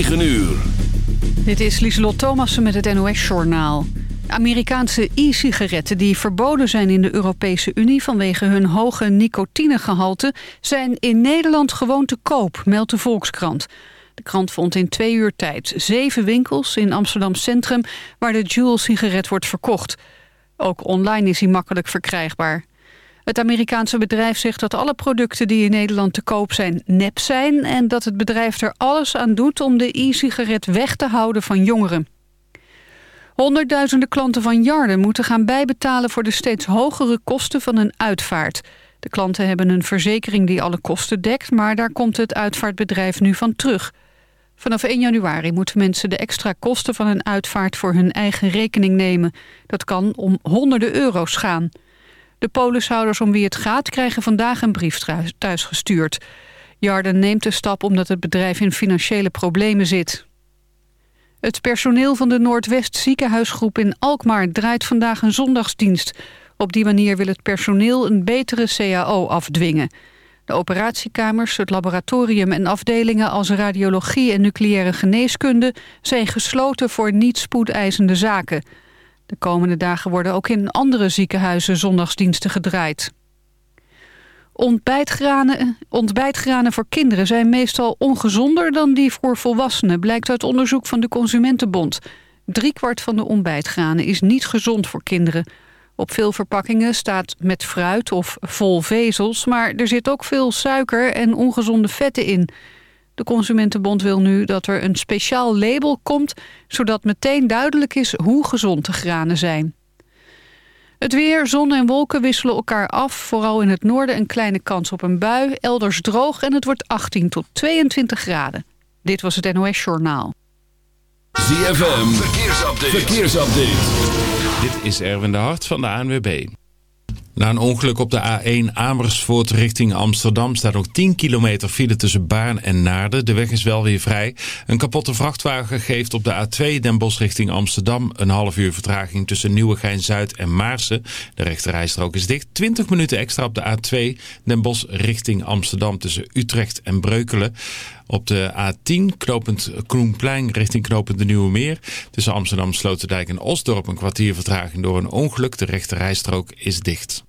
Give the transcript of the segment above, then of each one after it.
9 uur. Dit is Lieselot Thomassen met het NOS-journaal. Amerikaanse e-sigaretten die verboden zijn in de Europese Unie... vanwege hun hoge nicotinegehalte... zijn in Nederland gewoon te koop, meldt de Volkskrant. De krant vond in twee uur tijd zeven winkels in Amsterdam Centrum... waar de Juul-sigaret wordt verkocht. Ook online is hij makkelijk verkrijgbaar. Het Amerikaanse bedrijf zegt dat alle producten die in Nederland te koop zijn nep zijn... en dat het bedrijf er alles aan doet om de e-sigaret weg te houden van jongeren. Honderdduizenden klanten van Jarden moeten gaan bijbetalen voor de steeds hogere kosten van een uitvaart. De klanten hebben een verzekering die alle kosten dekt, maar daar komt het uitvaartbedrijf nu van terug. Vanaf 1 januari moeten mensen de extra kosten van een uitvaart voor hun eigen rekening nemen. Dat kan om honderden euro's gaan. De polishouders om wie het gaat krijgen vandaag een brief thuisgestuurd. Jarden neemt de stap omdat het bedrijf in financiële problemen zit. Het personeel van de Noordwest ziekenhuisgroep in Alkmaar draait vandaag een zondagsdienst. Op die manier wil het personeel een betere CAO afdwingen. De operatiekamers, het laboratorium en afdelingen als radiologie en nucleaire geneeskunde zijn gesloten voor niet spoedeisende zaken. De komende dagen worden ook in andere ziekenhuizen zondagsdiensten gedraaid. Ontbijtgranen, ontbijtgranen voor kinderen zijn meestal ongezonder dan die voor volwassenen, blijkt uit onderzoek van de Consumentenbond. Driekwart van de ontbijtgranen is niet gezond voor kinderen. Op veel verpakkingen staat met fruit of vol vezels, maar er zit ook veel suiker en ongezonde vetten in. De Consumentenbond wil nu dat er een speciaal label komt... zodat meteen duidelijk is hoe gezond de granen zijn. Het weer, zon en wolken wisselen elkaar af. Vooral in het noorden een kleine kans op een bui. Elders droog en het wordt 18 tot 22 graden. Dit was het NOS Journaal. ZFM, verkeersupdate. verkeersupdate. Dit is Erwin de Hart van de ANWB. Na een ongeluk op de A1 Amersfoort richting Amsterdam staat nog 10 kilometer file tussen Baarn en Naarden. De weg is wel weer vrij. Een kapotte vrachtwagen geeft op de A2 Den Bosch richting Amsterdam een half uur vertraging tussen Nieuwegein-Zuid en Maarsen. De rechterrijstrook is dicht. 20 minuten extra op de A2 Den Bosch richting Amsterdam tussen Utrecht en Breukelen. Op de A10 knopend Kroenplein richting knopend de Nieuwe Meer. Tussen Amsterdam, Sloterdijk en Osdorp een kwartier vertraging door een ongeluk. De rechterrijstrook is dicht.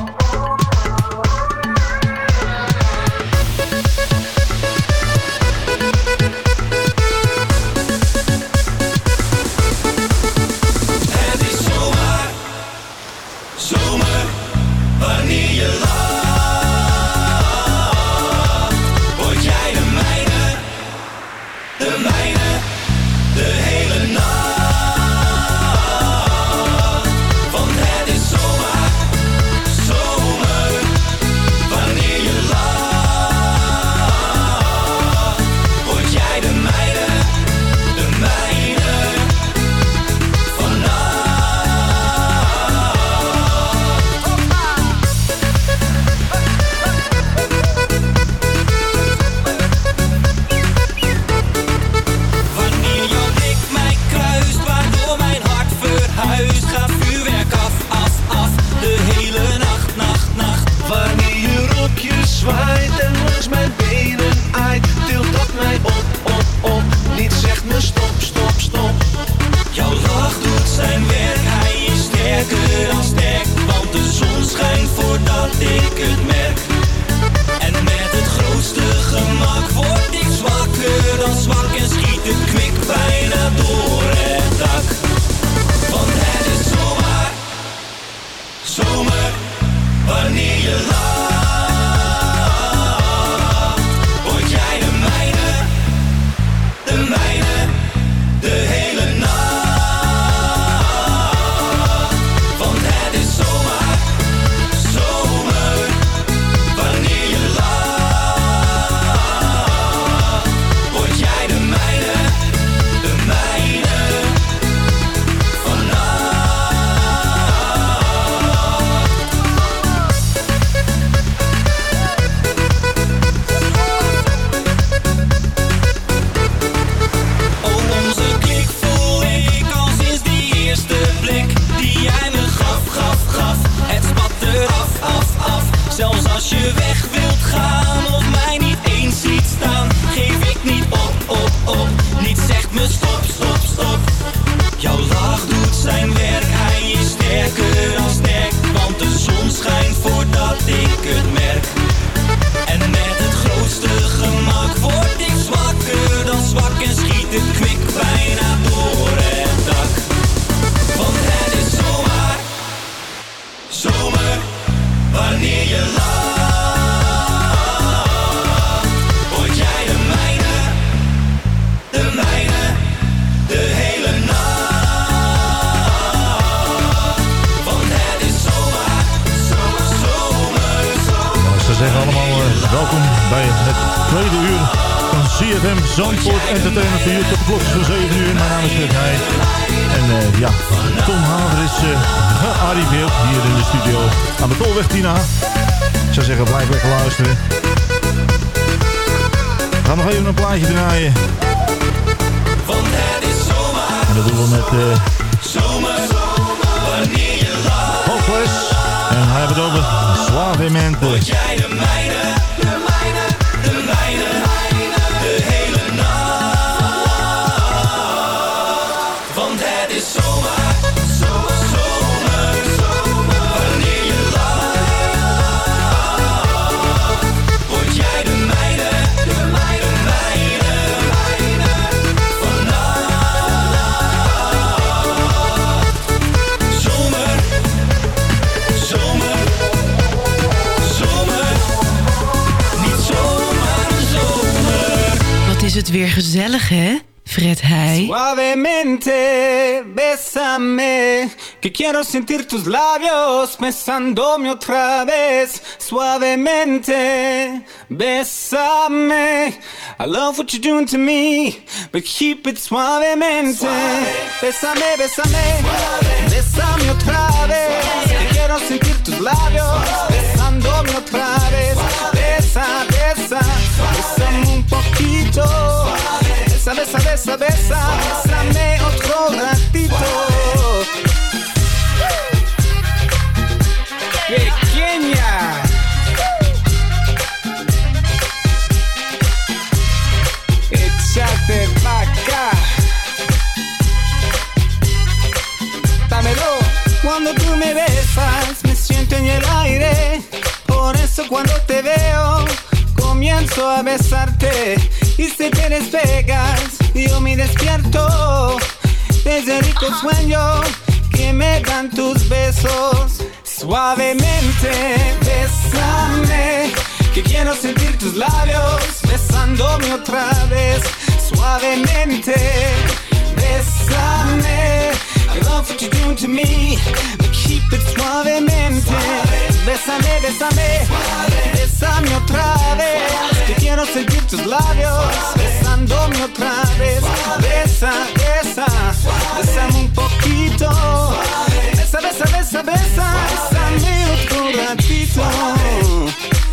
Welkom bij het tweede uur van CFM Zandvoort Entertainment voor de klok van 7 uur. Mijn naam is Fred Heij. En eh, ja, Tom Haver is eh, gearriveerd hier in de studio aan de Tolweg Tina. Ik zou zeggen, blijf lekker luisteren. We gaan nog even een plaatje draaien. Is En dat doen we met eh zomer, wanneer je. En hij heeft het over Suavemente. Weer gezellig, hè? Fred Heij. Suavemente, bésame, que quiero sentir tus labios besándome otra vez. Suavemente, bésame, I love what you're doing to me, but keep it suavemente. Bésame, bésame, bésame otra vez, que quiero sentir tus labios besándome otra vez. Besa, besa, bésame un poquito. Besa, besa, besa, besa, bésame otro ratito. Pequeña. Échate pa' acá. Dámelo. Cuando tú me besas, me siento en el aire. Por eso cuando te veo, comienzo a besarte. Y si te despegas, yo me despierto. Desde el rico sueño que me dan tus besos. Suavemente, bésame. Que quiero sentir tus labios besándome otra vez. Suavemente, bésame. I love what you're doing to me, but keep it suavemente. Bésame, bésame, bésame otra vez. Que quiero sentir tus labios besándome otra vez. Besa, besa, bésame un poquito. Besa, besa, besa, besa, bésame otro ratito.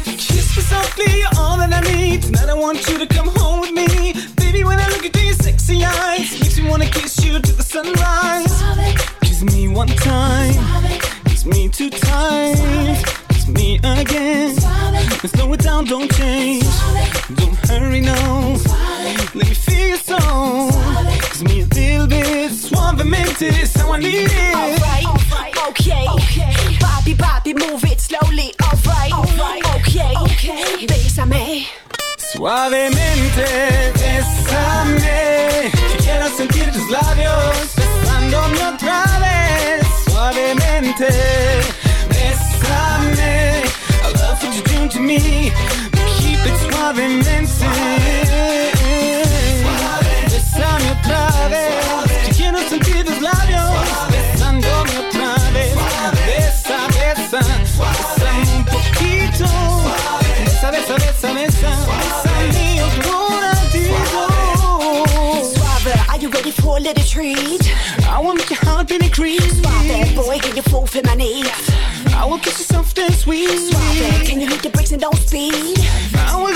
Kiss me softly, you're all that I need. Tonight I want you to come home with me. Baby, when I look into your sexy eyes, makes me wanna kiss you to the sunrise. Kiss me one time, kiss me two times, It's me again. Slow it down, don't change. Don't hurry, no. Let me feel your soul. Kiss me a little bit, suavemente, is how I need it. Alright, okay. Bobby, Bobby, move it slowly. Alright. bésame. Suavemente, bésame. Quiero sentir tus labios besándome otra vez. Suavemente, bésame. I love what you do to me. Keep it suavemente. Bésame otra vez. Quiero sentir tus labios besándome otra vez. Besa, besa, bésame un poquito. Besa, besa, besa, besa, bésame otro ratito. Suave, are you ready for a little treat? I will make your heart really creep. Suave, boy, can you fulfill my needs? I will kiss you soft and sweet. Suave, can you hit the brakes and don't speed? I will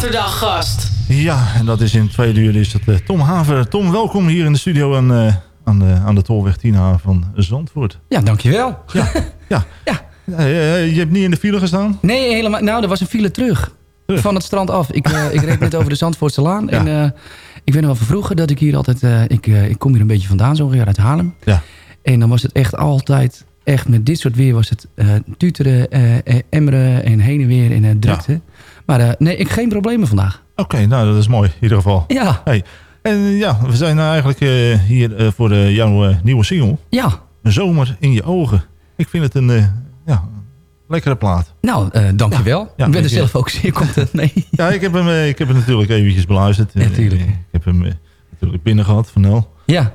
zaterdaggast. Ja, en dat is in het tweede uur is dat eh, Tom Haver. Tom, welkom hier in de studio aan, eh, aan, de, aan de Tolweg 10 van Zandvoort. Ja, dankjewel. Ja, ja. ja. Eh, je hebt niet in de file gestaan? Nee, helemaal. Nou, er was een file terug. Van het strand af. Ik, eh, ik reed net over de Zandvoortse Laan. En eh, ik weet nog wel van vroeger dat ik hier altijd... eh, ik, ik kom hier een beetje vandaan, zo ongeveer uit Haarlem. Ja. En dan was het echt altijd... Echt met dit soort weer was het eh, tuteren, eh, eh, emmeren en heen en weer en eh, drukte. Maar eh, nee, ik geen problemen vandaag. Oké, nou dat is mooi in ieder geval. Ja. Hey. En ja, we zijn nou eigenlijk eh, hier eh, voor jouw nieuwe single. Ja. Zomer in je ogen. Ik vind het een ja, lekkere plaat. Nou, eh, dankjewel. Ja, ik ben er zelf ook zeer content mee. Ja, ik heb hem, ik heb hem natuurlijk eventjes beluisterd. Natuurlijk. Ik, heb hem natuurlijk binnen gehad van Nel. Ja.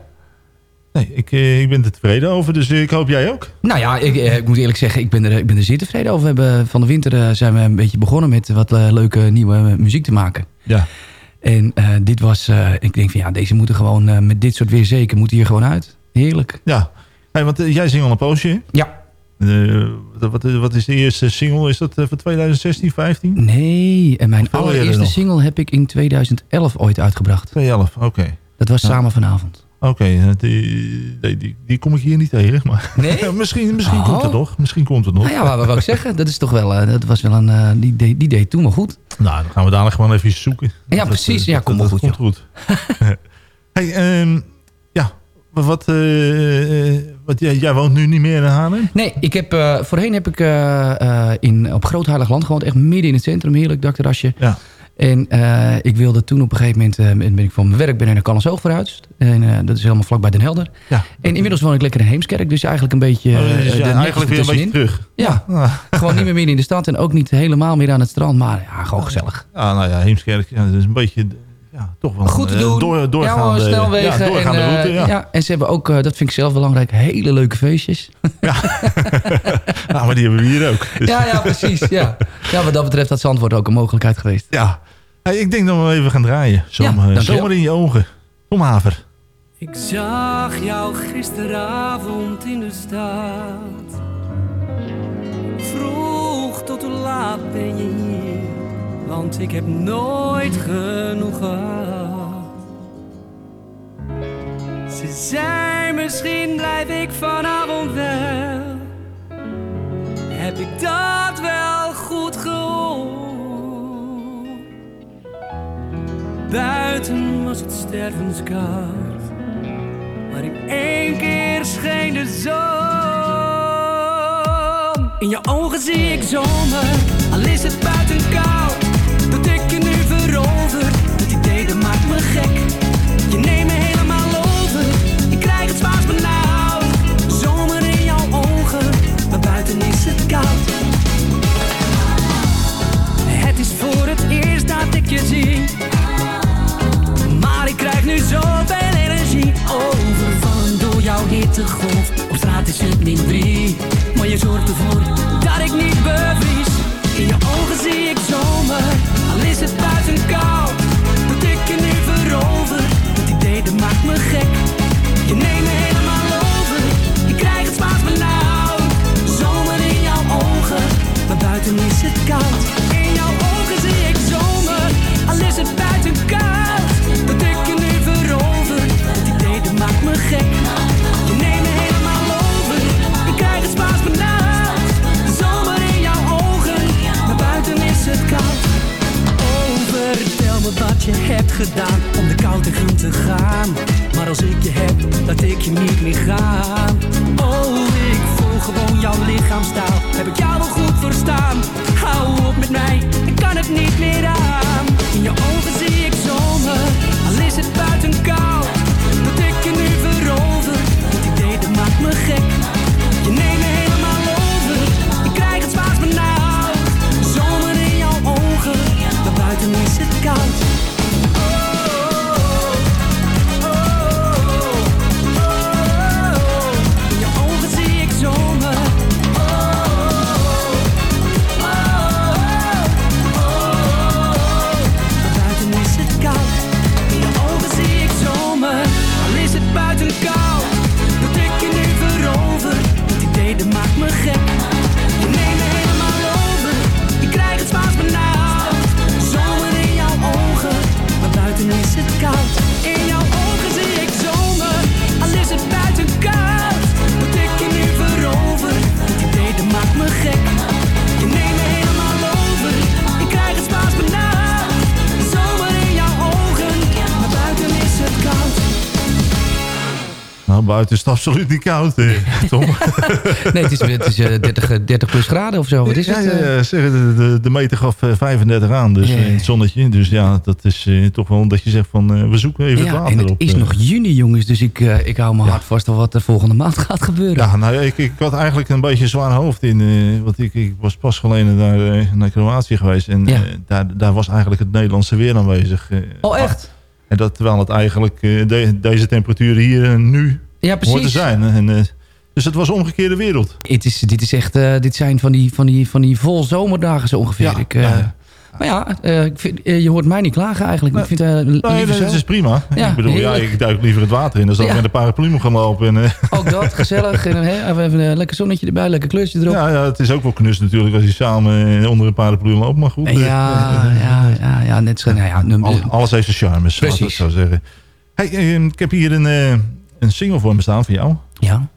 Nee, ik, eh, ik ben er tevreden over, dus ik hoop jij ook. Nou ja, ik, eh, ik moet eerlijk zeggen, ik ben, er, ik ben er zeer tevreden over. We hebben, van de winter eh, zijn we een beetje begonnen met wat eh, leuke nieuwe eh, muziek te maken. Ja. En eh, dit was, eh, ik denk van ja, deze moeten gewoon eh, met dit soort weer zeker, moeten hier gewoon uit. Heerlijk. Ja, hey, want eh, jij zingt al een poosje. Ja. Eh, wat, wat, is de eerste single? Is dat eh, van 2016, 15? Nee, en mijn allereerste single heb ik in 2011 ooit uitgebracht. 2011, oké. Dat was Ja. samen vanavond. Oké, eh, die, die, die, kom ik hier niet tegen. Maar Nee? misschien misschien Oh. komt het nog. Misschien komt het nog. Nou ja, wat wou ik zeggen? Dat is toch wel, eh, dat was wel een, eh, die, deed, die deed toen wel goed. Nou, dan gaan we dadelijk gewoon even zoeken. Ja, Dat, precies. Ja, wel dat goed, Komt goed. hey, ehm, ja, wat, wat jij, jij woont nu niet meer in Haarlem? Nee, ik heb, voorheen heb ik in, op Groot Heilig Land gewoond. Echt midden in het centrum. Heerlijk dakterrasje. Ja. En eh, ik wilde toen op een gegeven moment... ben ik van mijn werk ben naar Callensoog verhuisd. En eh, dat is helemaal vlakbij Den Helder. Ja. En inmiddels woon ik lekker in Heemskerk. Dus eigenlijk een beetje... Oh, dus ja, eigenlijk weer een beetje terug. Ja, Ah. gewoon niet meer midden in de stad. En ook niet helemaal meer aan het strand. Maar ja, gewoon gezellig. Ja, nou ja, Heemskerk, ja, dat is een beetje, ja, toch wel Goed te eh, doen. door, doorgaande, ja, snelwegen. ja, doorgaande en, eh, route. Ja. ja, en ze hebben ook, eh, dat vind ik zelf belangrijk, hele leuke feestjes. Nou, maar die hebben we hier ook. Dus- Ja, ja, precies. Ja. ja, wat dat betreft had Zandvoort ook een mogelijkheid geweest. Ja. Hey, ik denk dat we even gaan draaien. Zomer, Ja, in je ogen. Tom Haver. Ik zag jou gisteravond in de stad. Vroeg tot hoe laat ben je hier? Ik heb nooit genoeg gehad. Ze zei misschien blijf ik vanavond wel. Heb ik dat wel goed gehoord? Buiten was het stervenskoud. Maar in één keer scheen de zon. In je ogen zie ik zomer, al is het buiten ik je energie. Maar ik krijg nu zoveel energie overvallen door jouw hittegolf. Op straat is het min 3, maar je zorgt ervoor dat ik niet bevries. In je ogen zie ik zomer, al is het buiten koud. Dat ik je nu verover, dat idee dat maakt me gek. Je neemt me helemaal over, ik krijg het Spaans benauwd. Zomer in jouw ogen, maar buiten is het koud. In jouw ogen zie ik is het buiten koud. Dat ik je nu verover, dat idee dat maakt me gek. Je neemt me helemaal over, ik krijg het Spaans benauwd. Zomer in jouw ogen, maar buiten is het koud. Oh, vertel me wat je hebt gedaan om de kou tegemoet te gaan. Maar als ik je heb, laat ik je niet meer gaan. Oh, gewoon jouw lichaamstaal. Heb ik jou wel goed verstaan? Hou op met mij, ik kan het niet meer aan. In je ogen zie ik zomer, buiten is het absoluut niet koud, eh, Tom. Nee, het is, het is eh, 30, eh, 30 plus graden of zo. Wat is ja, het? ja, eh? ja, zeg, de, de, meter gaf eh, 35 aan, dus eh, in het zonnetje. Dus ja, dat is eh, toch wel dat je zegt van, eh, we zoeken even het water en het op. is eh. nog juni, jongens. Dus ik, eh, ik hou mijn hart vast al wat er volgende maand gaat gebeuren. Ja, nou, ik, ik had eigenlijk een beetje een zwaar hoofd in. eh, want ik, ik was pas geleden naar, eh, naar Kroatië geweest. En eh, daar, daar was eigenlijk het Nederlandse weer aanwezig. eh. Oh, echt? En dat terwijl het eigenlijk eh, de- deze temperaturen hier en nu Ja, hoort te precies. zijn. En, eh, dus het was omgekeerde wereld. Het is, dit is echt, eh, dit zijn van die, van die, van die vol zomerdagen zo ongeveer. Ja, ik, eh, ja. Maar ja, ik vind, je hoort mij niet klagen eigenlijk. Ik vind uh, Nee, zo. is prima. Ja, ik bedoel, ja, ik duik liever het water in. Dan zal ik met een paraplu moet gaan lopen. En, Ook dat, gezellig. En, hè, even een lekker zonnetje erbij, lekker kleurtje erop. ja, ja, het is ook wel knus natuurlijk als je samen onder een paraplu loopt. Maar goed. Ja, ja, ja, ja, net zo. Nou ja, alles heeft zijn charmes, laat ik het Precies. zo zeggen. Hey, ik heb hier een, een single voor me staan van jou. Ja.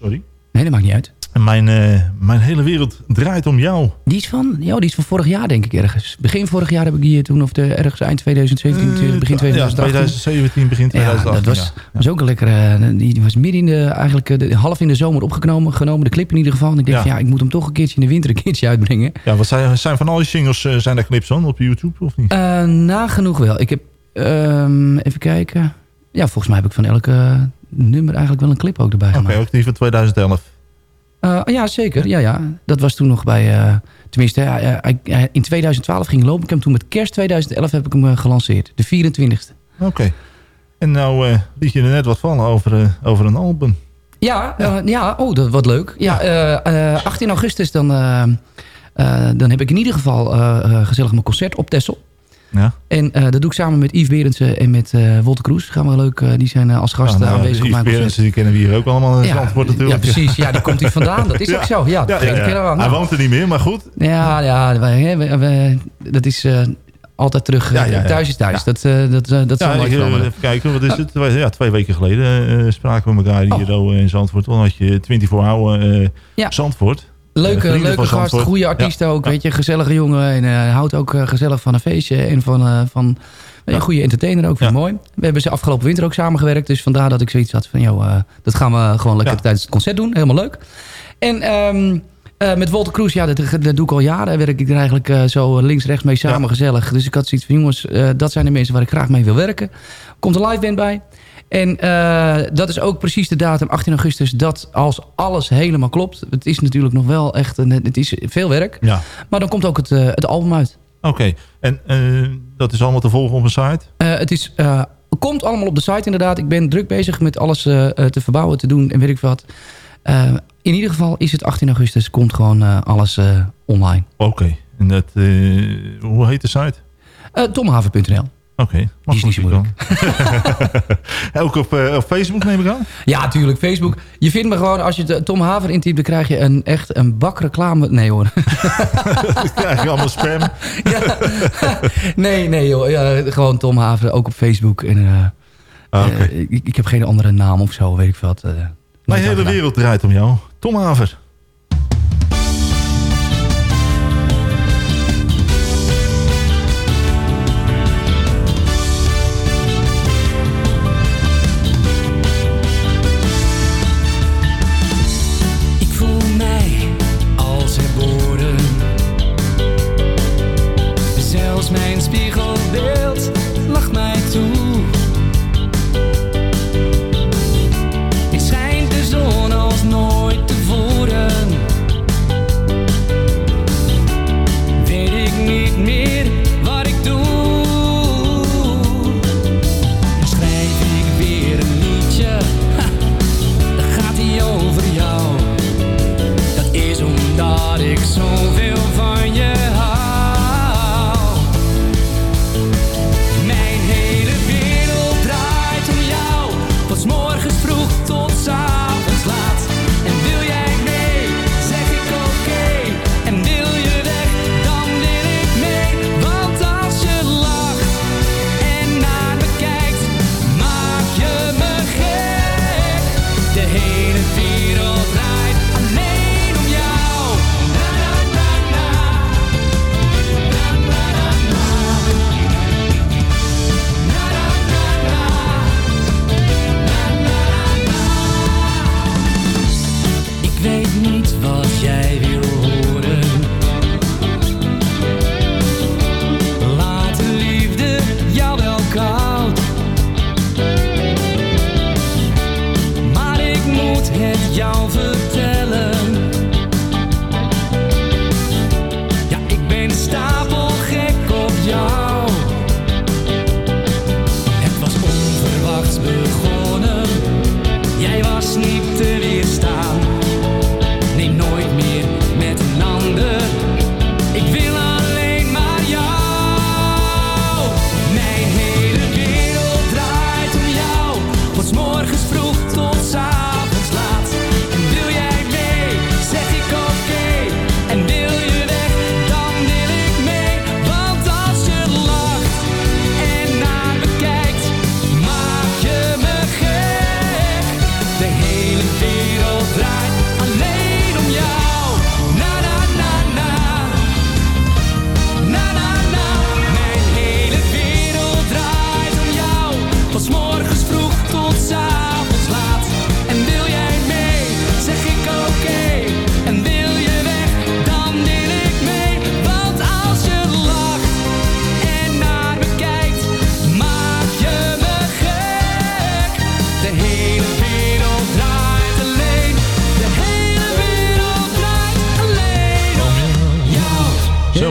Sorry. Nee, dat maakt niet uit. En mijn, eh, mijn hele wereld draait om jou. Die is van, ja, die is van vorig jaar denk ik ergens. Begin vorig jaar heb ik die toen, of de, ergens eind 2017, Eh, begin ja, 2018. 2017, begin 2018. Ja, dat was, ja. was ook een lekkere. Die was midden in de, eigenlijk eh, de, half in de zomer opgenomen, genomen, de clip in ieder geval. En ik denk, Ja. van, ja, ik moet hem toch een keertje in de winter een keertje uitbrengen. Ja, wat zijn, zijn van al die singles, eh, zijn er clips van op YouTube of niet? Eh, nagenoeg wel. Ik heb, ehm, even kijken. Ja, volgens mij heb ik van elke nummer eigenlijk wel een clip ook erbij Oké, gemaakt. ook die van 2011. Eh, ja, zeker. Ja, ja. Dat was toen nog bij... eh, tenminste, in 2012 ging lopen. Ik heb hem toen met kerst 2011 heb ik hem eh, gelanceerd. De 24ste. Oké. En nou eh liet je er net wat vallen over, eh, over een album. Ja, ja. ja oh, dat wat leuk. Ja, eh, eh, 18 augustus dan, eh, eh, dan heb ik in ieder geval eh, eh, gezellig mijn concert op Texel. Ja. En eh, dat doe ik samen met Yves Berendsen en met eh Wolter Kroes. Gaan we leuk, eh, die zijn als gast nou, aanwezig op Yves. Berendsen, die kennen we hier ook allemaal in Ja, Zandvoort natuurlijk. ja, precies. Ja, die komt hier vandaan. Dat is ook zo. Ja, dat. Hij woont er niet meer, maar goed. Ja, ja wij, wij- wij- dat is altijd terug. Ja, ja, ja. Thuis is thuis. Dat, dat, dat zal nooit ik, veranderen. even kijken, wat is het? Twee, ja, twee weken geleden spraken we elkaar hier Oh. in Zandvoort. Dan had je 24 hour Ja. Zandvoort. Leuke, leuke gast, goede artiest Ja. ook. Weet je, gezellige jongen. En eh, houdt ook eh, gezellig van een feestje. En van, eh, van een goede entertainer ook. Vind ik mooi. We hebben ze afgelopen winter ook samengewerkt. Dus vandaar dat ik zoiets had van... Joh, eh, dat gaan we gewoon lekker Ja. tijdens het concert doen. Helemaal leuk. En ehm, eh, met Walter Kroes, ja, dat, dat doe ik al jaren. Werk ik er eigenlijk eh, zo links-rechts mee samen gezellig. Dus ik had zoiets van, jongens, eh, dat zijn de mensen waar ik graag mee wil werken. Komt een live band bij. En dat is ook precies de datum, 18 augustus, dat als alles helemaal klopt. Het is natuurlijk nog wel echt, een, het is veel werk. Ja. Maar dan komt ook het, het album uit. Oké, en dat is allemaal te volgen op een site? Het is, komt allemaal op de site inderdaad. Ik ben druk bezig met alles te verbouwen, te doen en weet ik wat. Eh, in ieder geval is het 18 augustus, komt gewoon eh, alles eh, online. Oké, en dat, hoe heet de site? Tomhaven.nl. Oké, is niet zo moeilijk. Ook op, op Facebook neem ik aan? Ja, tuurlijk. Facebook. Je vindt me gewoon, als je de Tom Haver intypt, dan krijg je een, echt een bak reclame. Nee hoor. Dan krijg je allemaal spam. nee, nee joh. Ja, gewoon Tom Haver, ook op Facebook. En, Ah, oké. ik, ik heb geen andere naam of zo, weet ik wat. Mijn hele wereld draait om jou. Tom Haver.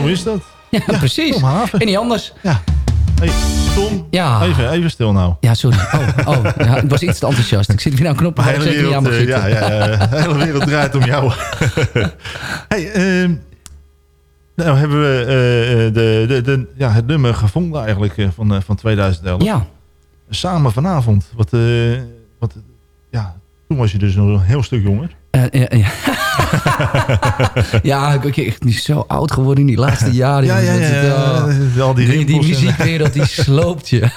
Zo is dat. Ja, precies. En niet anders. Ja. Hey, Tom, Ja. even, even stil nou. Ja, sorry. Oh, oh ja, ik was iets te enthousiast. Ik zit weer aan een knop. De hele wereld, eh, ja, ja, ja, de hele wereld draait om jou. hey, ehm, nou hebben we eh, de, de, de, ja, het nummer gevonden eigenlijk eh, van, eh, van 2011. Ja. Samen vanavond. Wat, eh, wat, ja, toen was je dus nog een heel stuk jonger. Eh, ja, ja. ja, ik ben echt niet zo oud geworden in die laatste jaren. Ja, ja, ja, het, eh, ja, al die die, die muziekwereld die sloopt je.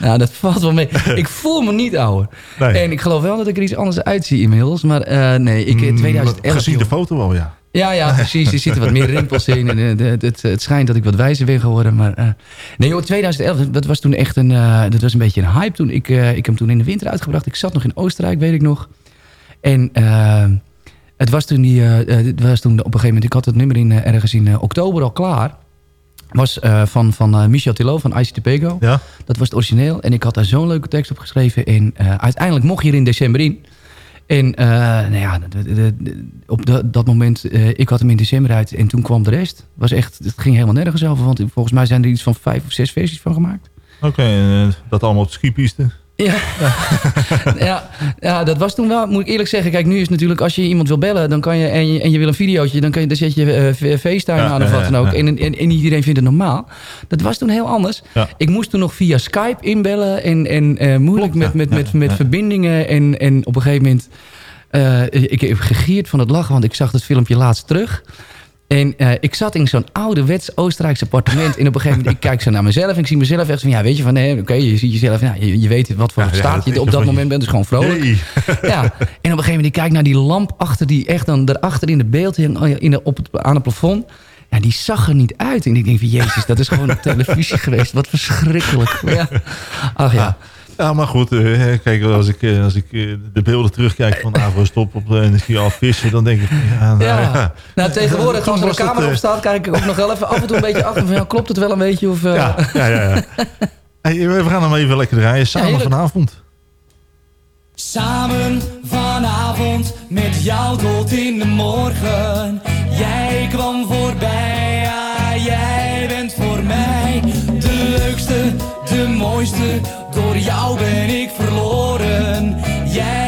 ja, dat valt wel mee. Ik voel me niet ouder. Nee. En ik geloof wel dat ik er iets anders uitzie inmiddels. Maar eh, nee, ik, Mm, 2011... Gezien de foto al, ja. Ja, ja, precies. Er zitten wat meer rimpels in. En, eh, het, het, het schijnt dat ik wat wijzer ben geworden. Maar eh, nee joh, 2011, dat- was toen echt een, eh, dat was een beetje een hype toen. Ik, eh, ik heb hem toen in de winter uitgebracht. Ik zat nog in Oostenrijk, weet ik nog. En eh, het was toen, die, eh, eh, het was toen op een gegeven moment... Ik had het nummer in, eh, ergens in oktober al klaar. Was van, van Michel Tilo van ICT Pego. Ja. Dat was het origineel. En ik had daar zo'n leuke tekst op geschreven. En uiteindelijk mocht je er in december in. En nou ja, de- de- de- op dat moment, ik had hem in december uit en toen kwam de rest. Was echt, het ging helemaal nergens over, want volgens mij zijn er iets van vijf of zes versies van gemaakt. Oké, en, dat allemaal op de skipiste. Ja. ja, ja, dat was toen wel, moet ik eerlijk zeggen. Kijk, nu is natuurlijk, als je iemand wil bellen dan kan je, en, je, en je wil een videootje, dan, kan je, dan zet je F- FaceTime Ja, aan of wat dan ook. ja. En, en, en iedereen vindt het normaal. Dat was toen heel anders. Ik moest toen nog via Skype inbellen en, en eh, moeilijk Klopt, met, met, met, met verbindingen. En, en op een gegeven moment, ik heb gegierd van het lachen, want ik zag het filmpje laatst terug. En eh, ik zat in zo'n ouderwets Oostenrijks appartement. En op een gegeven moment, ik kijk zo naar mezelf. En ik zie mezelf echt van, ja, weet je, van, nee, oké, je ziet jezelf. Ja, je, je weet wat voor Ja, staat je op dat je- moment bent. Dus gewoon vrolijk. Ja, en op een gegeven moment, ik kijk naar die lamp achter die echt dan daarachter in de beeld hing, in de, op het, aan het plafond. Ja, die zag er niet uit. En ik denk van, jezus, dat is gewoon op televisie geweest. Wat verschrikkelijk. Maar Ja. Ach ja. Ja, maar goed, eh, kijk, als ik, eh, als ik eh, de beelden terugkijk van Avro Stop op de energie al vissen, dan denk ik, ja, nou, Ja. ja. Nou, tegenwoordig, als er een camera op staat, kijk ik ook nog wel even af en toe een beetje achter. Van, ja, klopt het wel een beetje? Of, eh, Ja, ja, ja. ja. Hey, we gaan hem even lekker draaien, samen vanavond. Samen vanavond met jou tot in de morgen. Jij kwam voorbij, ja, jij bent voor mij de leukste, de mooiste. Jou ben ik verloren. Jij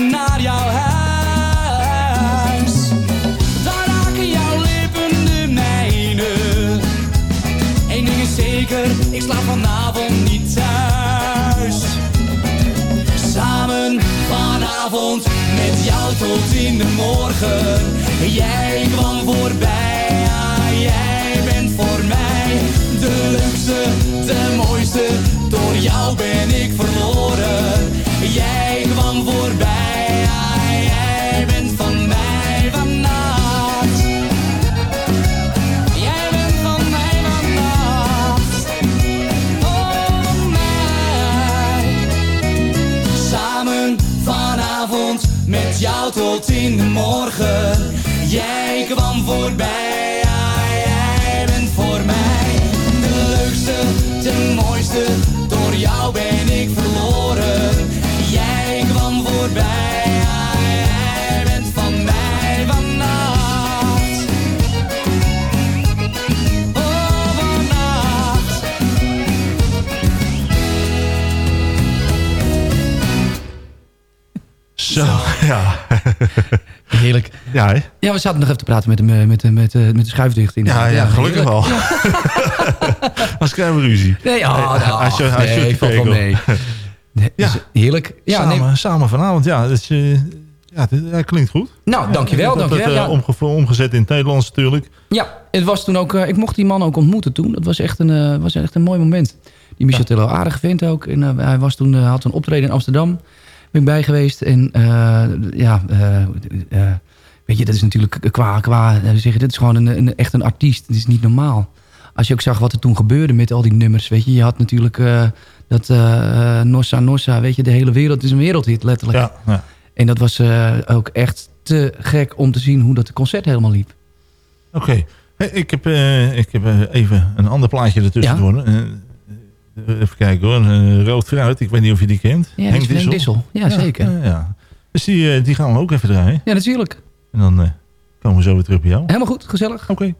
naar jouw huis. Daar raken jouw lippen de mijne. Eén ding is zeker, ik slaap vanavond niet thuis. Samen vanavond met jou tot in de morgen. Jij kwam voorbij, ja, jij bent voor mij de leukste, de mooiste. Door jou ben ik verloren. Jij kwam voorbij, tot in de morgen. Jij kwam voorbij, ja, jij bent voor mij de leukste, de mooiste. Door jou ben ik verloren. Jij kwam voorbij, ja, bent van mij vannacht. Oh, vannacht. Zo, ja. Heerlijk. Ja? Ja, we zaten nog even te praten met, hem, eh, met, met, eh, met de schuifdicht. in. Ja, ja, gelukkig wel. Als krijgen we ruzie. Nee, ah, nou, als je, als nee, valt wel mee. Nee, Ja. dus heerlijk. Ja, samen, nee. samen vanavond, ja. Dat, is, eh, ja, dat, dat klinkt goed. Nou, dankjewel. Ik heb dankjewel. dat, eh, ja. omge- omgezet in het Nederlands natuurlijk. Ja, het was toen ook. ik mocht die man ook ontmoeten toen. Dat was echt een, was echt een mooi moment. Die Michel Tello, aardige vent ook. En hij was toen, had een optreden in Amsterdam. Ben ik bij geweest. En ja, weet je, dat is natuurlijk qua, qua eh, zeggen, dit is gewoon een, een, echt een artiest. Het is niet normaal. Als je ook zag wat er toen gebeurde met al die nummers. Weet je, je had natuurlijk eh, dat eh, Nossa Nossa. Weet je, de hele wereld is een wereldhit letterlijk. Ja, ja. En dat was ook echt te gek om te zien hoe dat concert helemaal liep. Oké. Hey, ik heb, ik heb even een ander plaatje ertussen. Ja? even kijken hoor. Rood fruit. Ik weet niet of je die kent. Ja, Henk Dissel. Ja, zeker. Ja. Dus die, die gaan we ook even draaien. Ja, natuurlijk. En dan eh, komen we zo weer terug bij jou. Helemaal goed, gezellig. Oké.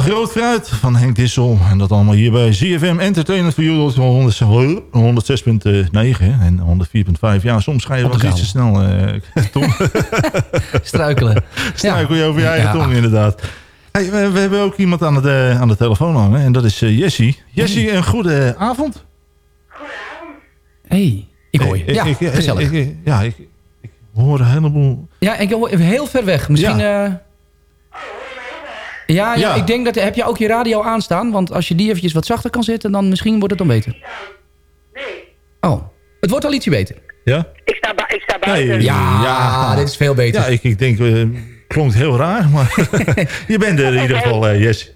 Dag rood fruit van Henk Dissel. En dat allemaal hier bij ZFM Entertainment voor jullie op 106.9 en 104.5. Ja, soms ga je wel iets te snel, eh, Tom. Struikelen. Struikel je over je eigen Ja. tong inderdaad. Hey, we, we hebben ook iemand aan, het, eh, aan de telefoon hangen en dat is eh, Jessie. Jessie, een goede avond. hey, ik hoor je. Ja, ik- ik- gezellig. ik- ja, ik, ik hoor een heleboel... Ja, ik hoor heel ver weg. Misschien... Ja. Ja, ja, Ja. ik denk dat... Heb je ook je radio aanstaan? Want als je die eventjes wat zachter kan zetten... dan misschien wordt het dan beter. Nee. Oh, het wordt al ietsje beter. Ja? Ik sta, bu- ik sta buiten. Nee, Ja, dit is veel beter. Ja, ik, ik denk, eh klonk heel raar, maar je bent er in ieder geval, eh Jessie.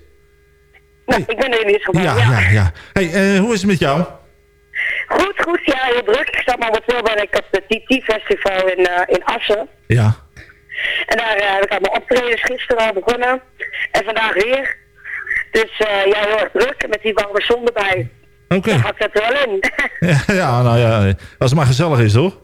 Nou, ik ben er in ieder geval. Ja, Ja, ja, ja. Hey, eh, hoe is het met jou? Goed, goed. Ja, heel druk. Ik sta momenteel ben ik op het TT-festival in, eh, in Assen. Ja. En daar eh, heb ik aan mijn optredens gisteren al begonnen. En vandaag weer. Dus eh ja, heel erg druk. Met die warme zon erbij. Oké. Daar gaat het wel in. Ja, ja, nou ja, als het maar gezellig is, toch?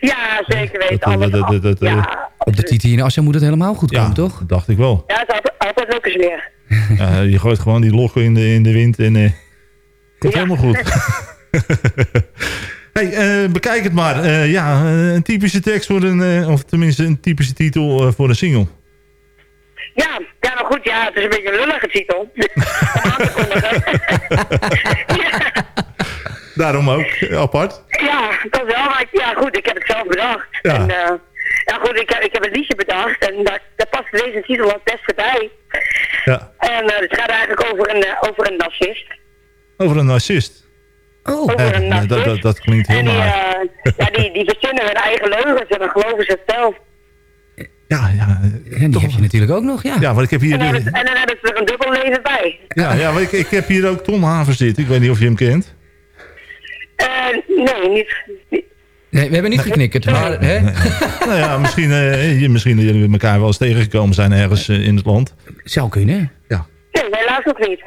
ja, zeker weten. Dat, Alles dat, dat, dat, eh, ja, Op de TT in Assen moet het helemaal goed komen, ja, toch? dat dacht ik wel. ja, het is altijd, altijd leuk eens weer. Ja, je gooit gewoon die lokken in de, in de wind en... eh komt helemaal goed. hey, eh, bekijk het maar. Eh, ja, eh, een typische tekst voor een... of tenminste een typische titel voor een single. Ja, ja, nou goed, ja, het is een beetje een lullige titel. Om aan te kondigen. ja. Daarom ook, apart. Ja, dat wel. Maar ik- ja, goed, ik heb het zelf bedacht. Ja. En, ja, goed, ik, heb- ik heb een liedje bedacht en daar, daar past deze titel het beste bij. Ja. En het gaat eigenlijk over een, over een narcist. Over een narcist. Oh. Over een nee, narcist. dat, dat, dat klinkt heel naar. eh, ja, die, die verzinnen hun eigen leugens en dan geloven ze het zelf. Ja, ja. En die heb je natuurlijk ook nog, ja. Ja, want ik heb hier... En dan, hebben de- ze- en dan hebben ze er een dubbel leven bij. ja, ja maar ik, ik heb hier ook Tom Haver zitten. Ik weet niet of je hem kent. Eh, nee, niet. niet- Nee, we hebben niet geknikkerd, maar... Hè? nou ja, misschien, eh, je- misschien dat jullie elkaar wel eens tegengekomen zijn ergens in het land. Zou kunnen. Nee, helaas nog niet.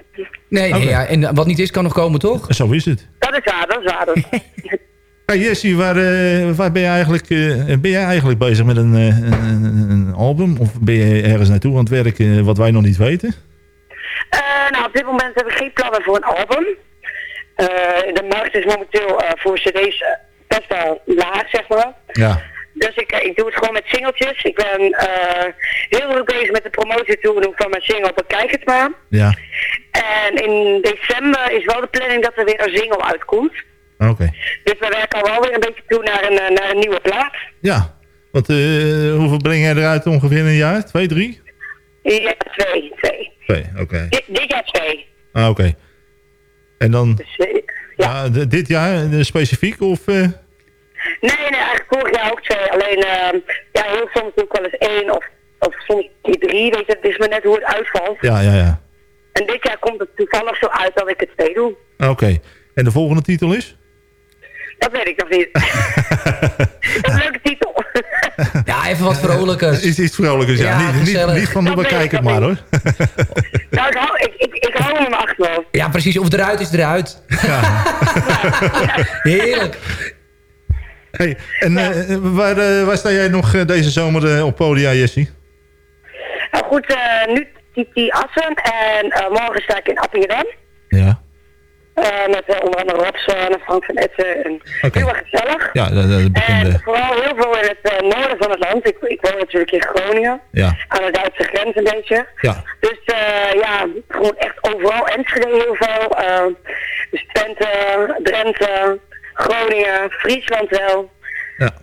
Nee, ja, en wat niet is, kan nog komen, toch? Zo is het. Dat is waar, dat is waar. Hey Jessie, waar, eh, waar ben, je eigenlijk, eh, ben jij eigenlijk bezig met een, eh, een, een album? Of ben je ergens naartoe aan het werken wat wij nog niet weten? Eh, nou, op dit moment heb ik geen plannen voor een album. Eh, de markt is momenteel eh, voor cd's best wel laag, zeg maar. Ja. Dus ik, ik doe het gewoon met singeltjes. Ik ben eh, heel druk bezig met de promotie doen van mijn single Bekijk het maar. Ja, En in december is wel de planning dat er weer een single uitkomt. oké. Dus we werken al wel weer een beetje toe naar een, eh, naar een nieuwe plaat. Ja, want eh, hoeveel breng jij eruit ongeveer in een jaar? Twee, drie? Ja, twee, twee. Twee, oké. Dit, dit jaar twee. Ah, oké. En dan Dus, ja. dit jaar specifiek of... Nee, nee, eigenlijk vorig jaar ook twee. Alleen, ehm, ja, heel soms doe ik wel eens één of, of soms die drie. Weet je, het is maar net hoe het uitvalt. ja, ja, ja. En dit jaar komt het toevallig zo uit dat ik het twee doe. Oké. En de volgende titel is? Dat weet ik nog niet. dat is een leuke titel. Ja, even wat vrolijkers. Is iets vrolijkers, ja. Ja, niet, niet, niet van de Dat weet bekijk ik het nog maar hoor. nou, ik hou, ik, ik, ik hou hem in mijn achterhoofd. Ja, precies. Of eruit is eruit. Heerlijk. Hey, en eh, waar, eh, waar sta jij nog eh, deze zomer eh, op podia, Jessie? Nou goed, eh, nu Titi Assen en eh, morgen sta ik in Appingedam. Ja. Eh, met eh, onder andere Robson en Frank van Etten. En. Heel erg gezellig. Ja, de En bekende. vooral heel veel in het eh, noorden van het land. Ik, ik woon natuurlijk in Groningen. Ja. Aan de Duitse grens een beetje. Ja. Dus eh, ja, gewoon echt overal. Enschede heel veel. eh, dus Twente, Drenthe, Groningen, Friesland wel. Ja.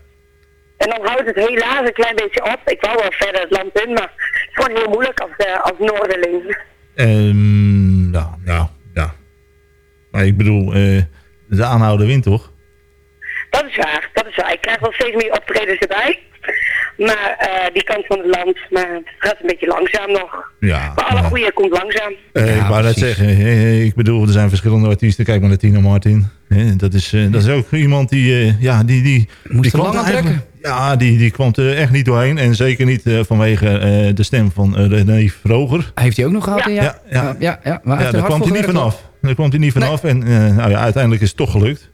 En dan houdt het helaas een klein beetje op. Ik wou wel verder het land in, maar het is gewoon heel moeilijk als, eh, als Noorderling. Ehm ja, ja, ja. Maar ik bedoel, eh, de aanhouden wint toch? Dat is waar, dat is waar. Ik krijg wel steeds meer optredens erbij. Maar eh, die kant van het land, maar het gaat een beetje langzaam nog. Ja. Maar alle goede komt langzaam. Eh, ik wou net zeggen, eh, ik bedoel, er zijn verschillende artiesten. Kijk maar naar Tina Martin. Dat, is, eh, dat is ook iemand die, eh, ja, die, die, Moest die lang trekken. Ja, die, die kwam er echt niet doorheen. En zeker niet eh, vanwege eh, de stem van eh, René Vroger. Heeft hij ook nog gehad? Ja, ja. Ja, ja. ja, ja, ja. Maar daar kwam hij niet vanaf. Daar kwam hij niet vanaf. En eh, nou ja, uiteindelijk is het toch gelukt.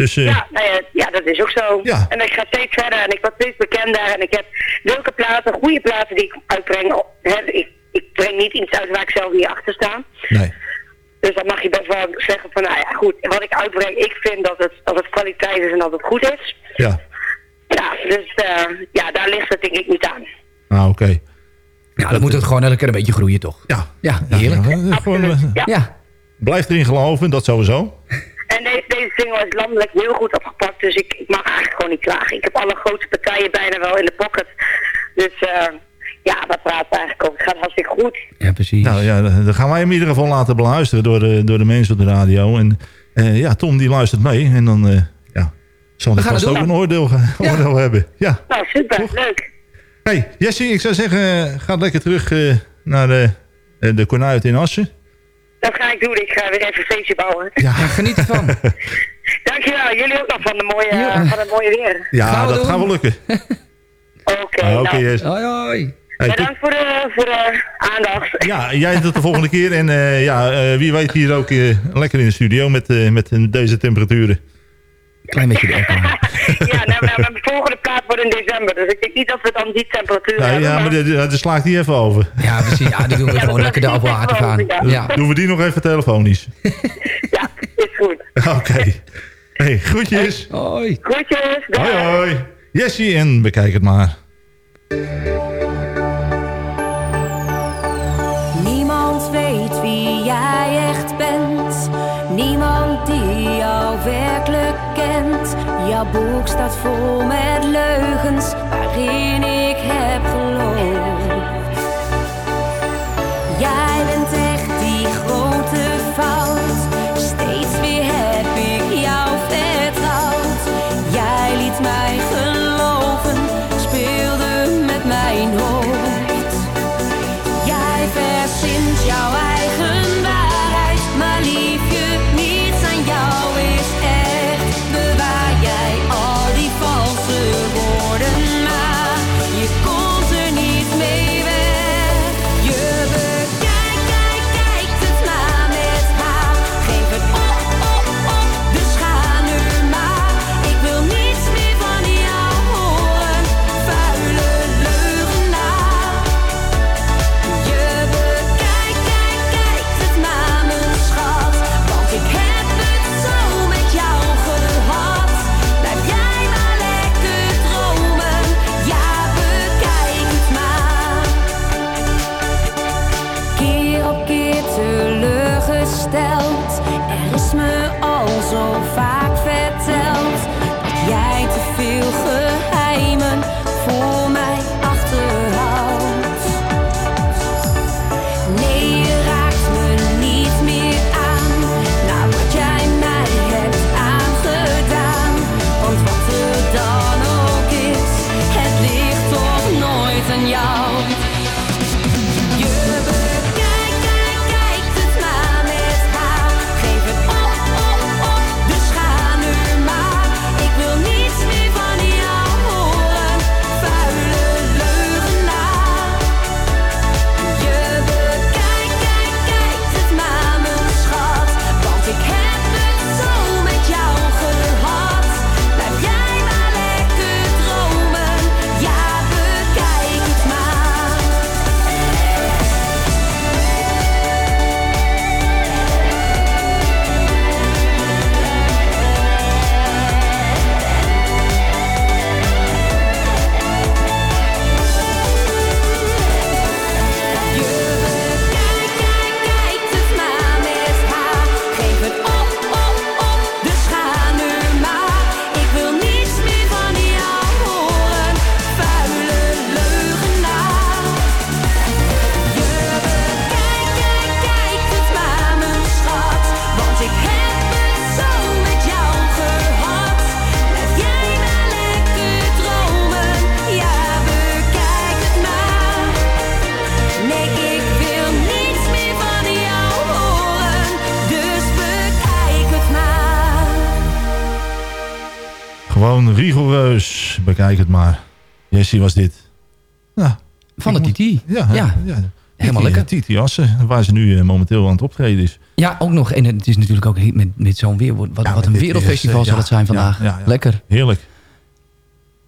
Dus eh, Ja, nou ja, ja, dat is ook zo. Ja. En ik ga steeds verder en ik word steeds bekender. En ik heb leuke platen, goede platen die ik uitbreng. Hè, ik, ik breng niet iets uit waar ik zelf niet achter sta. nee. Dus dan mag je best wel zeggen van, nou ja, goed, wat ik uitbreng, ik vind dat het, dat het kwaliteit is en dat het goed is. Ja, Ja, dus eh, ja, daar ligt het denk ik niet aan. nou oké. Ja, dan moet het gewoon elke keer een beetje groeien, toch? Ja. Ja, heerlijk. Ja, gewoon, Ja. Ja. Blijf erin geloven, dat sowieso. Is landelijk heel goed opgepakt, dus ik, ik mag eigenlijk gewoon niet klagen. Ik heb alle grote partijen bijna wel in de pocket. Dus eh, ja, daar praten we eigenlijk over. Het gaat hartstikke goed. Ja, precies. Nou ja, dan gaan wij hem in ieder geval laten beluisteren door de, door de mensen op de radio. En eh, ja, Tom die luistert mee. En dan eh, ja, zal hij gaan vast het ook een oordeel, oordeel hebben. Ja. Nou, super, leuk. Hey, Jesse, ik zou zeggen, ga lekker terug eh, naar de, de Kornuit in Assen. Dat ga ik doen. Ik ga weer even een feestje bouwen. Ja, geniet ervan. Dankjewel. Jullie ook nog van, de mooie, Ja. van het mooie weer. Ja, Gaan we dat doen. gaat wel lukken. Oké, Ah, nou. Hoi, hoi. Hey, bedankt voor de, voor de aandacht. ja, jij tot de volgende keer. En eh, ja, eh, wie weet hier ook eh, lekker in de studio met, eh, met deze temperaturen. Klein beetje de ja, nou, maar mijn volgende plaat wordt in december. Dus ik denk niet dat we dan die temperatuur Nee, hebben. ja, maar de- de- de slaagt die even over. Ja, precies. Ja, die doen we Ja, gewoon dat lekker de appel aan gaan. ja. Ja. Doen we die nog even telefonisch. Ja, goed. Oké. Hey, groetjes. Hoi. Groetjes. Hoi, hoi. Jessie en bekijk het maar. Niemand weet wie jij echt bent. Niemand die jou werkelijk kent. Jouw boek staat vol met leugens. Waarin woorden, maar Bekijk het maar. Jessie was dit. Ja. Van de Titi. Ja, Ja. ja. Helemaal Titi, lekker. Titi Assen, waar ze nu eh, momenteel aan het optreden is. Ja, ook nog. En het is natuurlijk ook met, met zo'n weer. Wat, wat een wereldfestival is, eh, zal het zijn vandaag. Lekker. Heerlijk.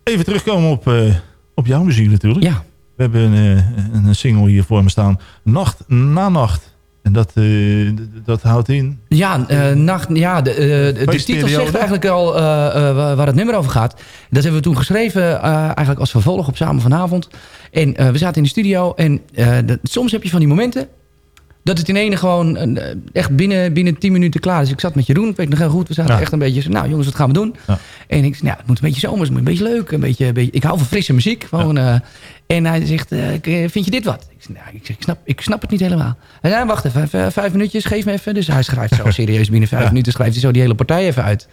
Even terugkomen op, eh, op jouw muziek natuurlijk. Ja. We hebben eh, een, een single hier voor me staan. Nacht na nacht. En dat, eh, dat houdt in... Ja, eh, nacht, ja de, eh, de titel zegt eigenlijk al waar het nummer over gaat. Dat hebben we toen geschreven eigenlijk als vervolg op Samen Vanavond. En we zaten in de studio en soms heb je van die momenten... dat het in ene gewoon eh, echt binnen, binnen 10 minuten klaar is. Ik zat met Jeroen, ik weet nog heel goed. We zaten Ja. echt een beetje nou jongens, wat gaan we doen? Ja. En ik zei, nou, het moet een beetje zomers, het moet een beetje leuk. Een beetje, een beetje, ik hou van frisse muziek. Gewoon, eh, en hij zegt, eh, ik- vind je dit wat? Ik, zei, nou, ik, zeg, ik, snap, ik snap het niet helemaal. Hij zei, wacht even, vijf, vijf minuutjes, geef me even. Dus hij schrijft zo serieus, binnen vijf minuten schrijft hij zo die hele partij even uit.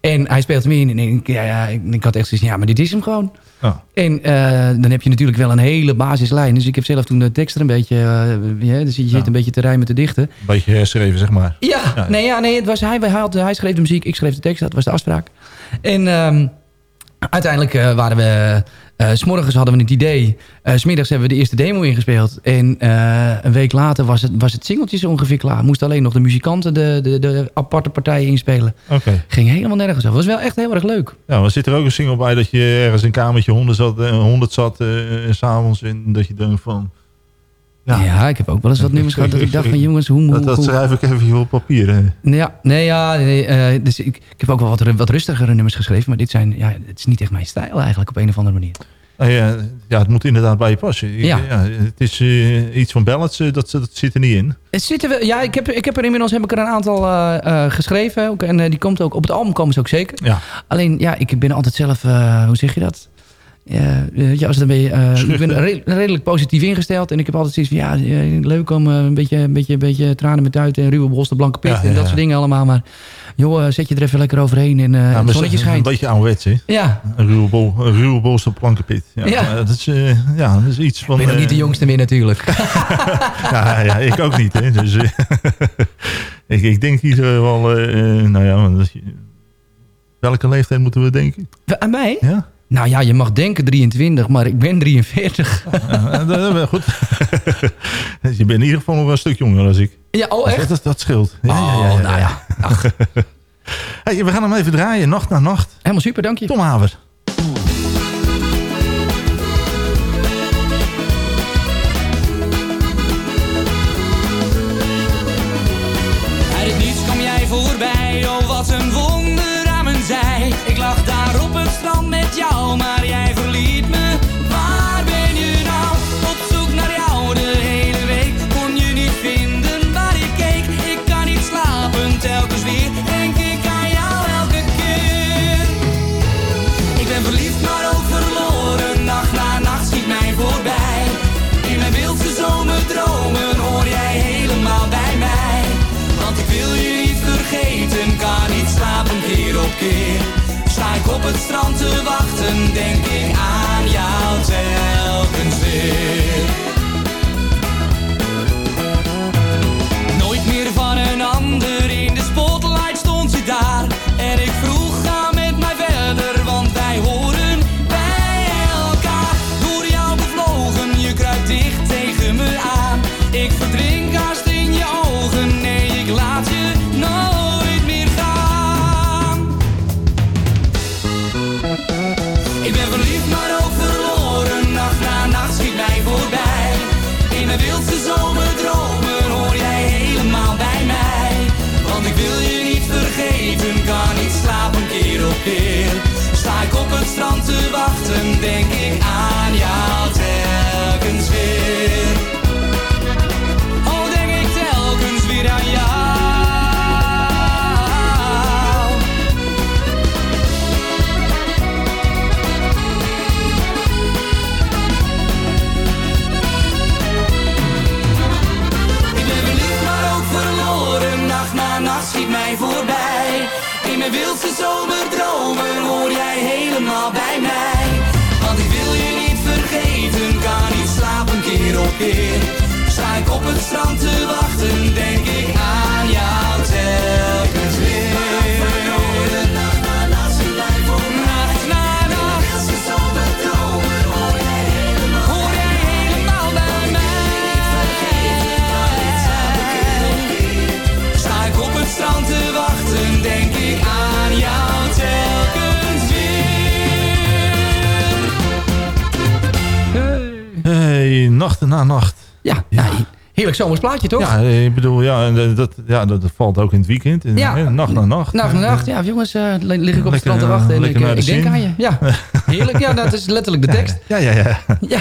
En hij speelt hem in en ik, ja, ja, ik, ik had echt zoiets ja, maar dit is hem gewoon. Ja. En eh, dan heb je natuurlijk wel een hele basislijn. Dus ik heb zelf toen de tekst er een beetje... ja, dus je zit een beetje te rijmen te dichten. Een beetje herschreven, zeg maar. Ja, Nee, ja, nee het was hij, hij, had, hij schreef de muziek, ik schreef de tekst. Dat was de afspraak. En ehm, uiteindelijk eh, waren we... eh, s s'morgens hadden we het idee. eh, s smiddags hebben we de eerste demo ingespeeld. En eh, een week later was het, was het singeltje zo ongeveer klaar. Moesten alleen nog de muzikanten de, de, de aparte partijen inspelen. Ging helemaal nergens over. was wel echt heel erg leuk. Ja, maar zit er ook een single bij dat je ergens in een kamertje 100 zat, eh, 100 zat eh, eh, s'avonds en dat je denkt van... Ja. ik heb ook wel eens wat nummers gehad dat ik dacht van jongens, hoe... hoe Dat, dat hoe- schrijf ik even op papier. hè. Ja, nee, ja, nee, eh, dus ik, ik heb ook wel wat, wat rustigere nummers geschreven. Maar dit zijn, ja, het is niet echt mijn stijl eigenlijk op een of andere manier. Nou ja, ja, het moet inderdaad bij je passen. Ja. het is eh, iets van ballads, eh, dat, dat zit er niet in. Het we, ja, ik heb, ik heb er inmiddels heb ik er een aantal geschreven. Ook, en die komt ook, op het album komen ze ook zeker. Ja. Alleen, ja, ik ben altijd zelf, hoe zeg je dat? Ja, ja, als het een beetje, eh, ik ben re- redelijk positief ingesteld. En ik heb altijd zoiets van, ja, eh, leuk om eh, een beetje, een beetje, een beetje tranen met uit en ruwe bos, de blanke pit Ja, en dat soort dingen allemaal. Maar joh, zet je er even lekker overheen en eh, Ja, het zonnetje Een schijnt. beetje ouderwets, hè? Ja. Een ruwe, bol, een ruwe op plankenpit. Ja, Ja. Dat, is, ja, dat is iets van... Ik ben nog niet de jongste meer natuurlijk. ja, ja, ik ook niet. Hè. Dus, ik, ik denk hier wel... nou ja, je- welke leeftijd moeten we denken? Aan mij? Ja. Nou ja, je mag denken 23, maar ik ben 43. Ja, dat, dat, goed. je bent in ieder geval nog een stuk jonger dan ik. Ja, oh Dus echt? Dat, dat scheelt. Ja, ja, ja, Oh, nou ja. Hey, we gaan hem even draaien, nacht na nacht. Helemaal super, dank je. Tom Haver. Uit het niets kwam jij voorbij, oh wat een wonder aan mijn zij. Ik lag daar strand met jou, maar op het strand te wachten, denk ik aan jou telkens weer. Wildste zomerdromen hoor jij helemaal bij mij. Want ik wil je niet vergeten, kan niet slapen keer op keer. Sta ik op het strand te wachten, denk ik zomers plaatje toch? Ja, ik bedoel, ja, en, eh, dat, ja, dat, valt ook in het weekend. En, Ja. hè, Nacht na nacht. Nacht na nacht, ja jongens, eh, li- lig ik op het strand te wachten en ik, eh, de ik denk aan je. Ja, heerlijk. Ja, dat is letterlijk de tekst. Ja, ja, ja. Ja.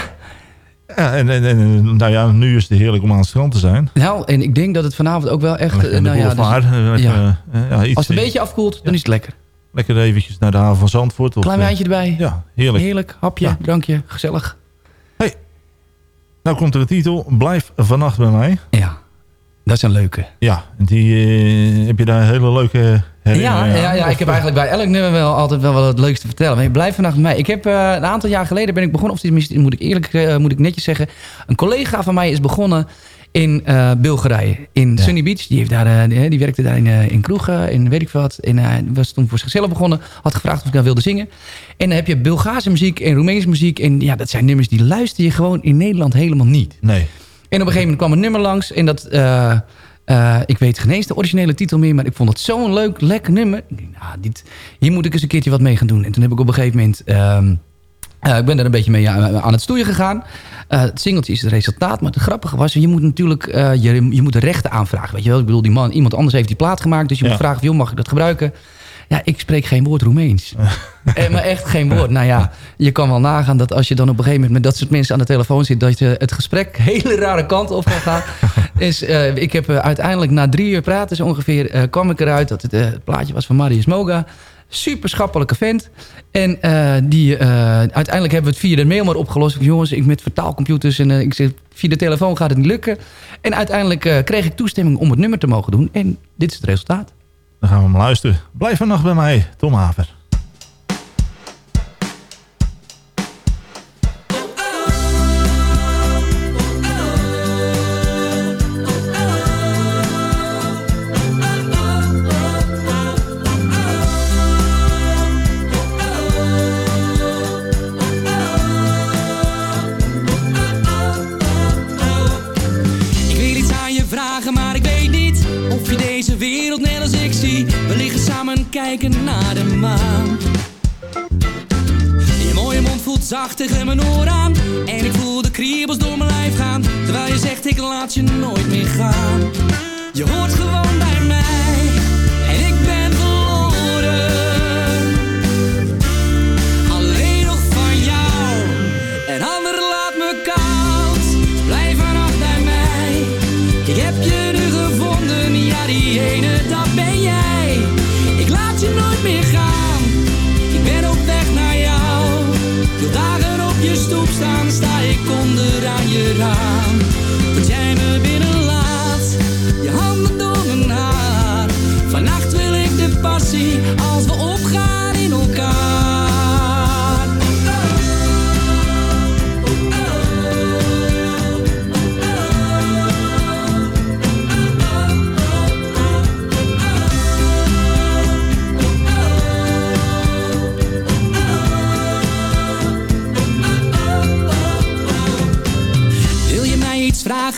ja en, en, en, nou ja, nu is het heerlijk om aan het strand te zijn. Nou, en ik denk dat het vanavond ook wel echt... Lekker eh, in nou ja, dus- eh, ja. eh, ja, iets- Als het een beetje afkoelt, dan is het lekker. Lekker eventjes naar de haven van Zandvoort. of, Klein eh, wijntje erbij. Ja, heerlijk. Heerlijk, hapje, drankje, gezellig. Nou komt er de titel, Blijf vannacht bij mij. Ja, dat is een leuke. Ja, die, eh, heb je daar een hele leuke Ja, herinneringen ja, aan? ja, Of, ik heb eigenlijk bij elk nummer wel altijd wel wat het leukste te vertellen. Maar blijf vannacht met mij. Ik heb eh, een aantal jaar geleden ben ik begonnen, of moet ik eerlijk, eh, moet ik netjes zeggen. Een collega van mij is begonnen in eh, Bulgarije, in Sunny Beach. Die, heeft daar, eh, die, die werkte daar in, eh, in kroegen, in weet ik wat. En hij was toen voor zichzelf begonnen. Had gevraagd of ik daar wilde zingen. En dan heb je Bulgaarse muziek en Roemeense muziek. En ja, dat zijn nummers die luister je gewoon in Nederland helemaal niet. Nee. En op een gegeven moment kwam een nummer langs. En dat, eh, eh, ik weet geen eens de originele titel meer. Maar ik vond het zo'n leuk, lekker nummer. Nou, dit, hier moet ik eens een keertje wat mee gaan doen. En toen heb ik op een gegeven moment... ehm, eh, ik ben er een beetje mee aan, aan het stoeien gegaan. Eh, het singeltje is het resultaat. Maar het grappige was, je moet natuurlijk eh, je, je moet de rechten aanvragen. Weet je wel? Ik bedoel, die man, iemand anders heeft die plaat gemaakt. Dus je Ja. moet vragen, joh, mag ik dat gebruiken? Ja, ik spreek geen woord Roemeens. eh, maar echt geen woord. Nou ja, je kan wel nagaan dat als je dan op een gegeven moment... met dat soort mensen aan de telefoon zit... dat je het gesprek hele rare kant op kan gaan. dus, ik heb uiteindelijk na drie uur praten zo ongeveer... kwam ik eruit dat het het plaatje was van Marius Moga. Super schappelijke vent. En eh, die, eh, uiteindelijk hebben we het via de mail maar opgelost. Jongens, ik met vertaalcomputers en eh, ik zeg, via de telefoon gaat het niet lukken. En uiteindelijk kreeg ik toestemming om het nummer te mogen doen. En dit is het resultaat. Dan gaan we maar luisteren. Blijf vannacht bij mij, Tom Haver. Zacht tegen mijn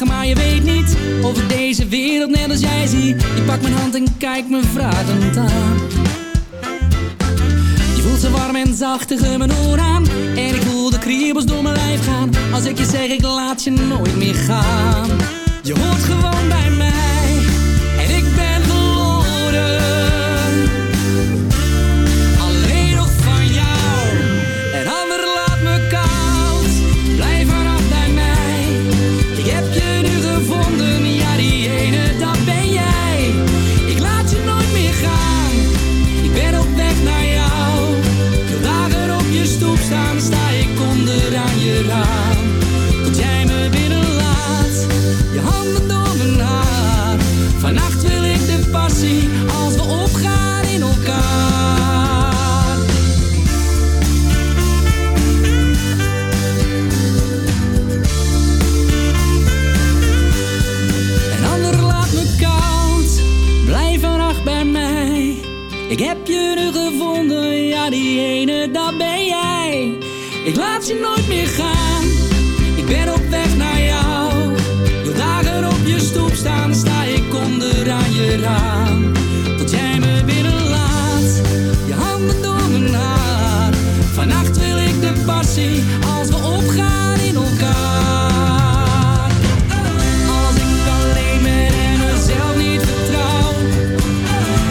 maar je weet niet of ik deze wereld net als jij zie. Je pakt mijn hand en kijkt me vragend aan. Je voelt zo warm en zacht tegen mijn oor aan. En ik voel de kriebels door mijn lijf gaan. Als ik je zeg, ik laat je nooit meer gaan. Je hoort gewoon bij mij. Als we opgaan in elkaar. Als ik alleen ben en mezelf niet vertrouw,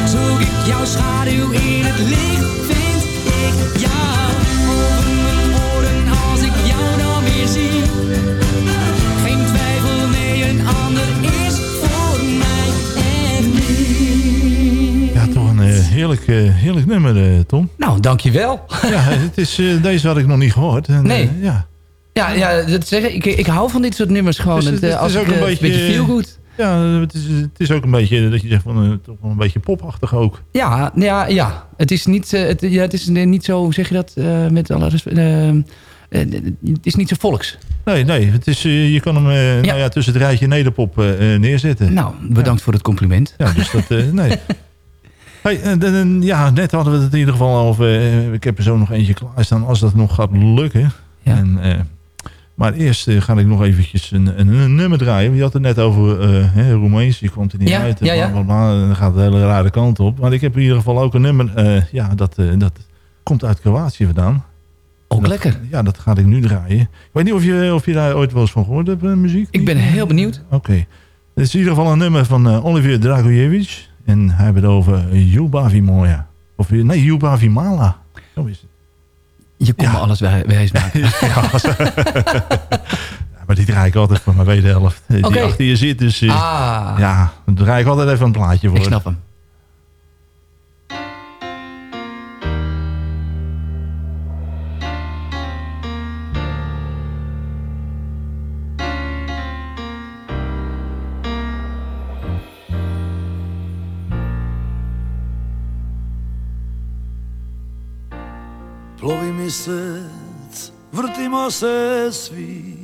zoek ik jouw schaduw in het licht, vind ik jou. Over mijn oren als ik jou dan weer zie. Geen twijfel, nee, een ander heerlijk, eh, heerlijk nummer, eh, Tom. Nou, dankjewel. Ja, het is, eh, deze had ik nog niet gehoord. En, Nee. ja. Ja, ja dat zeggen, ik, ik hou van dit soort nummers gewoon. Dus Het, het, het als is ik, ook een beetje, feel good. Ja, het is, het is ook een beetje dat je zegt van toch een beetje popachtig ook. Ja, ja, ja. Het is niet, het, ja, het is niet zo, hoe zeg je dat, met alle eh, het is niet zo volks. Nee, nee, het is, je kan hem Nou ja, tussen het rijtje nederpop neerzetten. Nou, bedankt voor het compliment. Ja, dus dat, nee. Hey, en, en- en, ja, net hadden we het in ieder geval over. eh, ik heb er zo nog eentje klaarstaan als dat nog gaat lukken. En, eh, maar eerst eh, ga ik nog eventjes een, een, een nummer draaien. Je had het net over eh hè, Roemeens, je komt er niet Ja, uit. ja, ja. bla, bla, bla, en dan gaat het een hele rare kant op. Maar ik heb in ieder geval ook een nummer. eh, ja, dat, eh, dat komt uit Kroatië vandaan. Ook Dat- lekker. Ja, dat ga ik nu draaien. Ik weet niet of je, of je daar ooit wel eens van gehoord hebt, eh, muziek? Ik ben heel benieuwd. Oké. Dit is in ieder geval een nummer van eh, Olivier Dragojevic. En hij heeft het over Ljubavi Moja. Of nee, Yuba Vimala. Zo is het. Je kon me alles wij- wijs maken. Ja, maar die draai ik altijd voor mijn tweede helft. Die achter je zit, dus... eh, Ah. Ja, dan draai ik altijd even een plaatje voor. Ik snap hem. Mjesec, vrtimo se svi.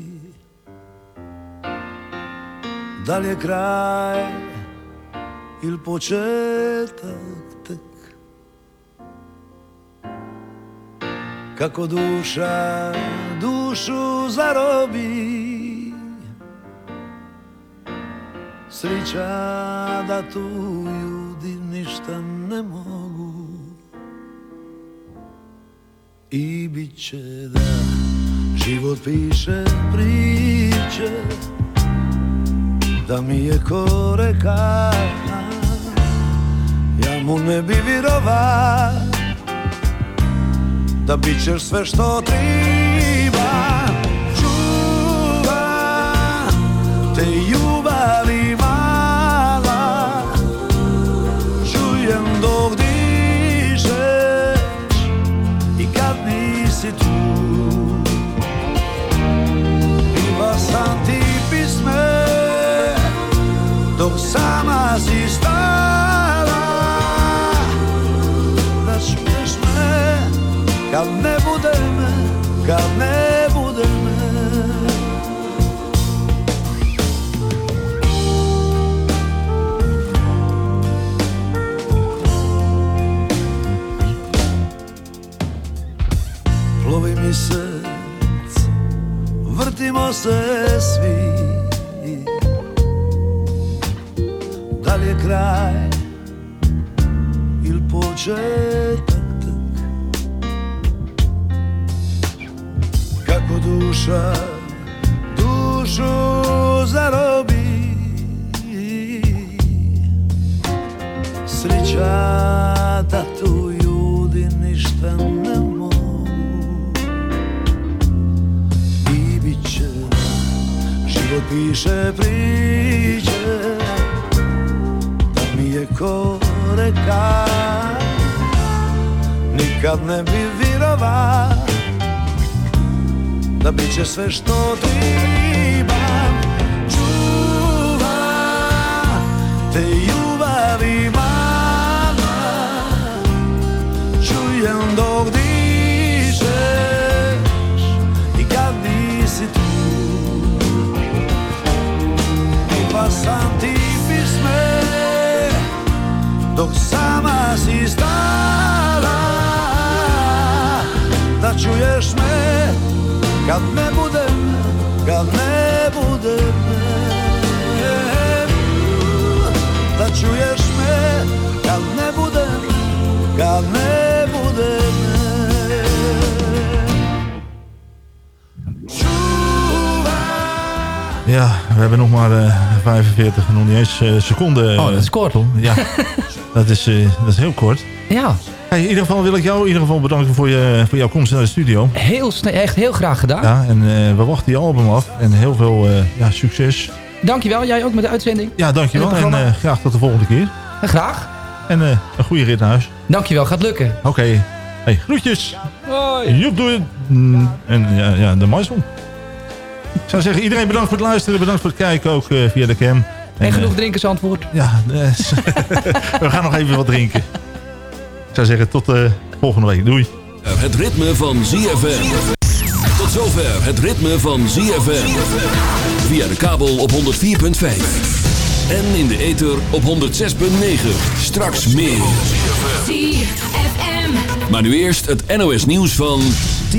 Da li je kraj ili početak tek? Kako duša dušu zarobi Srića da tu ljudi ništa ne mogu i bit će da život piše priče da mi je ko reka ja mu ne bi virova da bit ćeš sve što triba. Čuva te ljubavi stala Da čuješ me. Kad ne bude me, kad ne bude me Plovi mjesec, vrtimo se svi kraj. Ili početak tek. Kako duša dušu zarobi. Srića da tu ljudi ništa ne mogu. I bit će život piše priče mi je ko reka. Nikad ne bi virova Da bit će sve što trebam Čuva te ljubavi mala Čujem dok dišeš I kad nisi tu. Pa sam ti Dok sama si stala Da čuješ me Kad ne budem Kad ne budem Da čuješ me Kad ne budem Kad ne budem Ja, we hebben nog maar eh, 45, nog niet eens eh, seconden. Oh, dat is kort. Ja, dat is, eh, dat is heel kort. Ja. Hey, in ieder geval wil ik jou in ieder geval bedanken voor, je, voor jouw komst naar de studio. Heel echt heel graag gedaan. Ja, en eh, we wachten je album af. En heel veel eh, ja, succes. Dankjewel, jij ook met de uitzending. Ja, dankjewel. En En graag tot de volgende keer. Ja, graag. En een goede rit naar huis. Dankjewel, gaat lukken. Oké. Hey, groetjes. Hoi. Joep, doei. Mm, En ja, ja de Maison. Ik zou zeggen, iedereen bedankt voor het luisteren. Bedankt voor het kijken, ook via de cam. En genoeg eh, drinken is antwoord. Ja, eh, we gaan nog even wat drinken. Ik zou zeggen, tot eh, volgende week. Doei. Het ritme van ZFM. Tot zover het ritme van ZFM. Via de kabel op 104.5. En in de ether op 106.9. Straks meer. Maar nu eerst het NOS nieuws van...